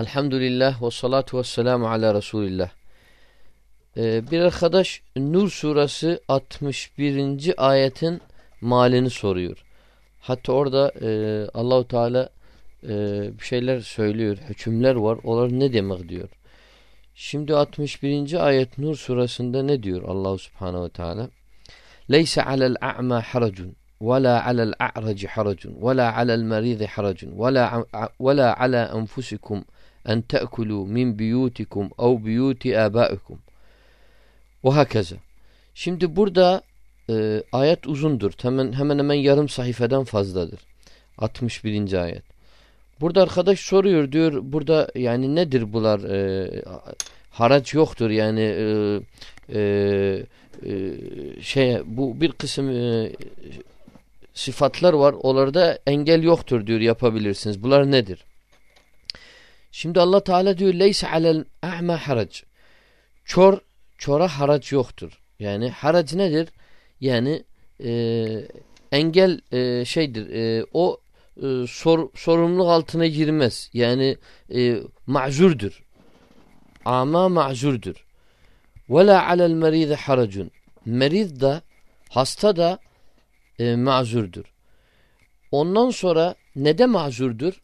Elhamdülillah ve salatu ve selamu ala Resulillah. Ee, bir arkadaş Nur surası 61. ayetin malini soruyor. Hatta orada e, Allahu Teala e, bir şeyler söylüyor. Hükümler var. Onlar ne demek diyor. Şimdi 61. ayet Nur surasında ne diyor Allah Subhanahu ve Teala? Leysa alel a'ma haracun ولا على الأعرج حرج ولا على المريض حرج ولا ولا على أنفسكم en te'kulu min biyutikum ev biyuti abaikum ve hakaza. Şimdi burada e, ayet uzundur. Hemen hemen hemen yarım sayfadan fazladır. 61. ayet. Burada arkadaş soruyor diyor burada yani nedir bunlar e, haraç yoktur yani e, e, e, şey bu bir kısım e, sıfatlar var onlarda engel yoktur diyor yapabilirsiniz. Bunlar nedir? Şimdi Allah Teala diyor leyse alel a'ma harac. Çor çora harac yoktur. Yani harac nedir? Yani e, engel e, şeydir. E, o e, sor, sorumluluk altına girmez. Yani e, mazurdur. Ama mazurdur. Ve la alel meride haracun. Merid da hasta da e, mazurdur. Ondan sonra ne de mazurdur?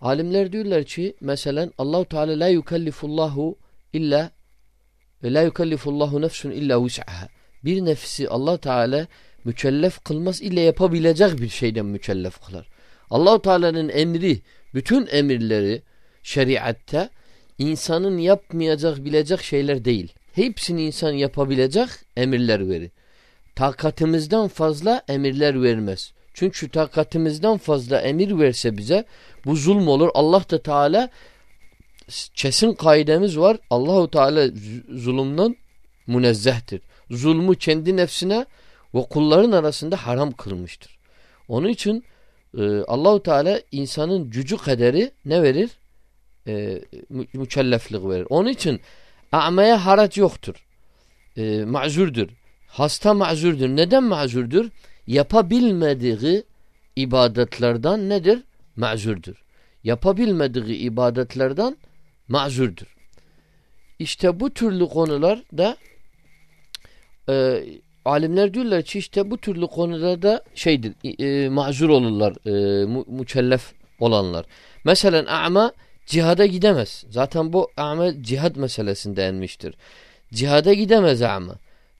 Alimler diyorlar ki mesela Allahu Teala la yukellifullahu illa la yukellifullahu nefsun illa vus'aha. Bir nefsi Allah Teala mükellef kılmaz illa yapabilecek bir şeyden mükellef kılar. Allahu Teala'nın emri, bütün emirleri şeriatta insanın yapmayacak bilecek şeyler değil. Hepsini insan yapabilecek emirler verir. Takatimizden fazla emirler vermez. Çünkü takatimizden fazla emir verse bize bu zulm olur. Allah da Teala kesin kaidemiz var. Allahu Teala zulümden münezzehtir. Zulmü kendi nefsine ve kulların arasında haram kılmıştır. Onun için e, Allahu Teala insanın gücü kaderi ne verir? E, mü mükelleflik verir. Onun için a'maya haraç yoktur. E, mazurdur. Hasta mazurdur. Neden mazurdur? Yapabilmediği ibadetlerden nedir? mazurdur. Yapabilmediği ibadetlerden mazurdur. İşte bu türlü konular da e, alimler diyorlar ki işte bu türlü konularda şeydir e, mazur olurlar e, mu, mükellef olanlar. Mesela a'ma cihada gidemez. Zaten bu a'ma cihad meselesinde enmiştir. Cihada gidemez a'ma.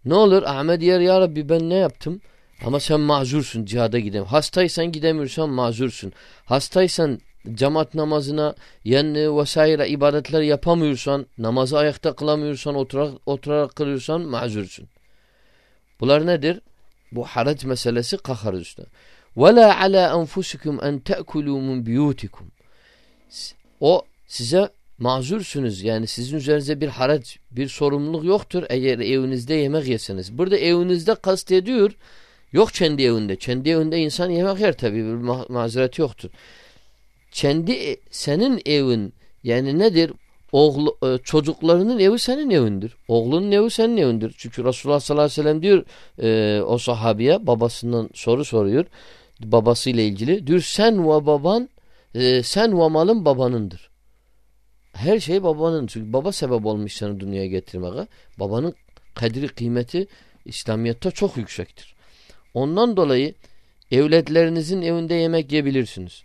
Ne olur a'ma diyer ya Rabbi ben ne yaptım? Ama sen mazursun cihada gidem. Hastaysan gidemiyorsan mazursun. Hastaysan cemaat namazına yani vesaire ibadetler yapamıyorsan, namazı ayakta kılamıyorsan, oturarak, oturarak kılıyorsan mazursun. Bunlar nedir? Bu harac meselesi kahar üstüne. وَلَا عَلَى أَنْفُسِكُمْ اَنْ تَأْكُلُوا مِنْ بِيُوتِكُمْ O size mazursunuz. Yani sizin üzerinize bir harac, bir sorumluluk yoktur eğer evinizde yemek yeseniz. Burada evinizde kast ediyor. Yok kendi evinde. Kendi evinde insan yemek yer tabii. Bir ma mazeret yoktur. Kendi e, senin evin yani nedir? Oğlu, e, çocuklarının evi senin evindir. Oğlunun evi senin evindir. Çünkü Resulullah sallallahu aleyhi ve sellem diyor e, o sahabiye babasından soru soruyor. Babasıyla ilgili. Diyor sen ve baban e, sen ve malın babanındır. Her şey babanın. Çünkü baba sebep olmuş seni dünyaya getirmeye. Babanın kadri kıymeti İslamiyet'te çok yüksektir. Ondan dolayı evletlerinizin evinde yemek yiyebilirsiniz.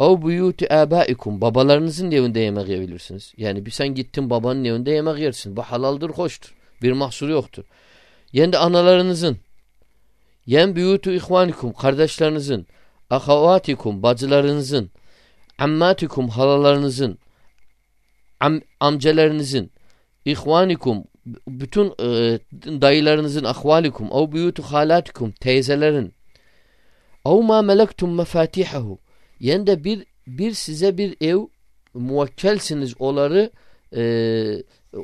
Ev buyuti abaikum babalarınızın evinde yemek yiyebilirsiniz. Yani bir sen gittin babanın evinde yemek yersin. Bu halaldır, hoştur. Bir mahsuru yoktur. Yani de analarınızın yen buyutu ihvanikum kardeşlerinizin ahavatikum bacılarınızın ammatikum halalarınızın am, amcalarınızın ihvanikum bütün e, dayılarınızın ahvalikum ev buyutu halatikum teyzelerin ev ma melektum mefatihahu yani de bir bir size bir ev muvakkelsiniz onları e,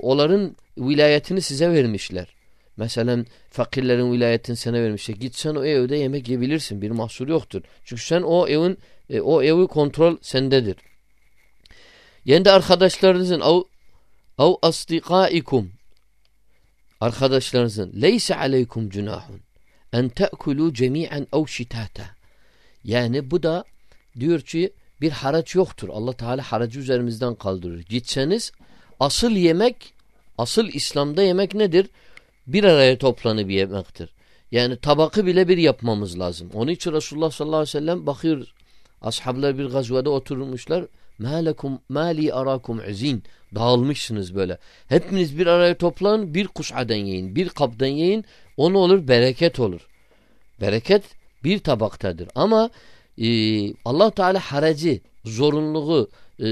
onların vilayetini size vermişler. Mesela fakirlerin vilayetini sana vermişler. Git sen o evde yemek yiyebilirsin. Bir mahsur yoktur. Çünkü sen o evin e, o evi kontrol sendedir. Yani de arkadaşlarınızın ev, ev asdikaikum arkadaşlarınızın leyse aleykum cunahun en te'kulu cemi'en ev şitata. Yani bu da diyor ki bir haraç yoktur. Allah Teala haracı üzerimizden kaldırır. Gitseniz asıl yemek, asıl İslam'da yemek nedir? Bir araya toplanıp yemektir. Yani tabakı bile bir yapmamız lazım. Onun için Resulullah sallallahu aleyhi ve sellem bakıyor ashablar bir gazvede oturmuşlar. Mâlekum mâli arakum izin. Dağılmışsınız böyle. Hepiniz bir araya toplanın bir kuşadan yiyin. Bir kaptan yiyin. O ne olur? Bereket olur. Bereket bir tabaktadır. Ama e, allah Teala haracı, zorunluluğu e,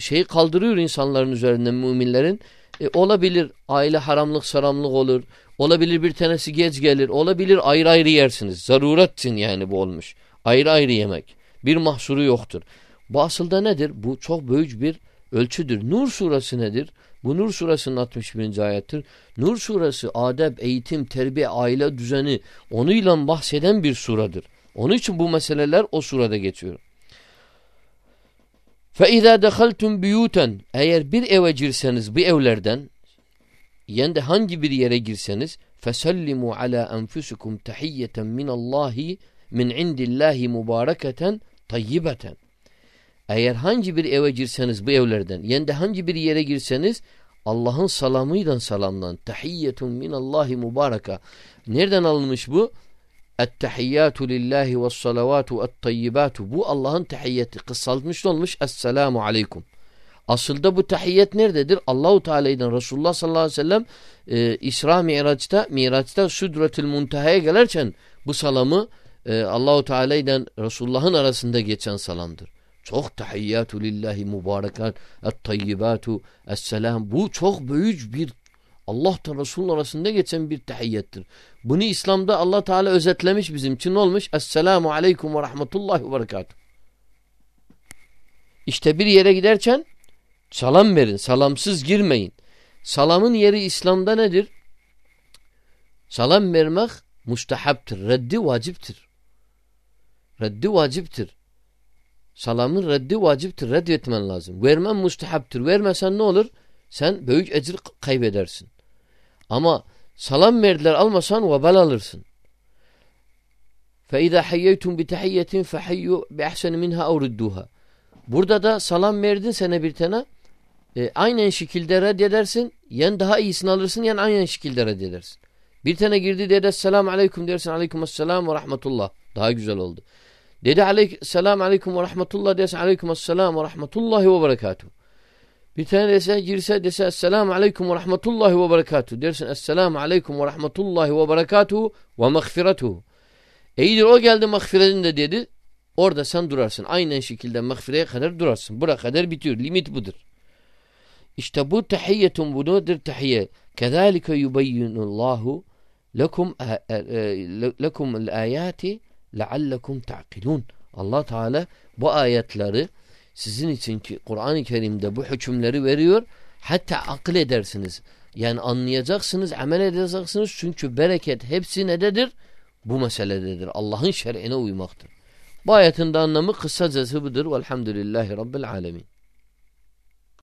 şeyi kaldırıyor insanların üzerinden müminlerin. E, olabilir aile haramlık saramlık olur. Olabilir bir tanesi geç gelir. Olabilir ayrı ayrı yersiniz. Zaruretsin yani bu olmuş. Ayrı ayrı yemek. Bir mahsuru yoktur. Bu aslında nedir? Bu çok büyük bir ölçüdür. Nur suresi nedir? Bu Nur suresinin 61. ayettir. Nur suresi adep, eğitim, terbiye, aile düzeni onuyla bahseden bir suradır. Onun için bu meseleler o surada geçiyor. فَاِذَا دَخَلْتُمْ بِيُوتًا Eğer bir eve girseniz bu evlerden yani de hangi bir yere girseniz فَسَلِّمُوا عَلَى أَنْفُسُكُمْ تَحِيَّةً مِنَ اللّٰهِ min indillahi mübareketen tayyibeten. eğer hangi bir eve girseniz bu evlerden, yani de hangi bir yere girseniz Allah'ın salamıyla salamlan. Tahiyyetun minallahi mübareka. Nereden alınmış bu? Ettehiyyatu lillahi ve salavatu et-tayyibatu. Bu Allah'ın tahiyyeti. Kısaltmış olmuş. Esselamu aleyküm. Aslında bu tahiyyet nerededir? Allahu Teala'dan Resulullah sallallahu aleyhi ve sellem e, İsra Miraç'ta Miraç'ta Südretül Munteha'ya gelirken bu salamı e, Allahu Teala'dan Resulullah'ın arasında geçen salamdır. Çok tahiyyatu lillahi mübarekat et-tayyibatu es-selam. Bu çok büyük bir Allah'tan Resulullah arasında geçen bir tahiyyettir. Bunu İslam'da Allah Teala özetlemiş bizim için. Olmuş? Esselamu aleyküm ve rahmetullahi ve berekatuhu. İşte bir yere giderken salam verin. Salamsız girmeyin. Salamın yeri İslam'da nedir? Salam vermek mustahaptır. Reddi vaciptir. Reddi vaciptir. Salamın reddi vaciptir. Reddetmen lazım. Vermen mustahaptır. Vermesen ne olur? Sen büyük ecir kaybedersin. Ama salam verdiler almasan vebal alırsın. فَاِذَا حَيَّيْتُمْ بِتَحِيَّةٍ فَحَيُّوا بِأَحْسَنِ مِنْهَا اَوْرُدُّوهَا Burada da salam verdin sana bir tane e, aynen şekilde reddedersin. Yen daha iyisini alırsın yen aynen şekilde reddedersin. Bir tane girdi dedi selamun aleyküm dersin aleyküm selam ve rahmetullah. Daha güzel oldu. Dedi aleyk, selam aleyküm ve rahmetullah dersin aleyküm selam ve rahmetullahi ve berekatuhu. Bir tane dese girse dese esselamu aleyküm ve rahmetullahi ve berekatuhu dersin esselamu aleyküm ve rahmetullahi ve berekatuhu ve mağfiretuhu. İyidir o geldi mağfiretinde dedi. Orada sen durarsın. Aynen şekilde mağfireye kadar durarsın. Buraya kadar bitiyor. Limit budur. İşte bu tahiyyetun bu nedir tahiyye? Kezalike yubeyyinullahu lekum e, e, lekum leallekum ta'kilun. Allah Teala bu ayetleri sizin için ki Kur'an-ı Kerim'de bu hükümleri veriyor. Hatta akıl edersiniz. Yani anlayacaksınız, amel edeceksiniz. Çünkü bereket hepsi nededir? Bu meselededir. Allah'ın şer'ine uymaktır. Bu ayetin de anlamı kısacası budur. Velhamdülillahi Rabbil alemin.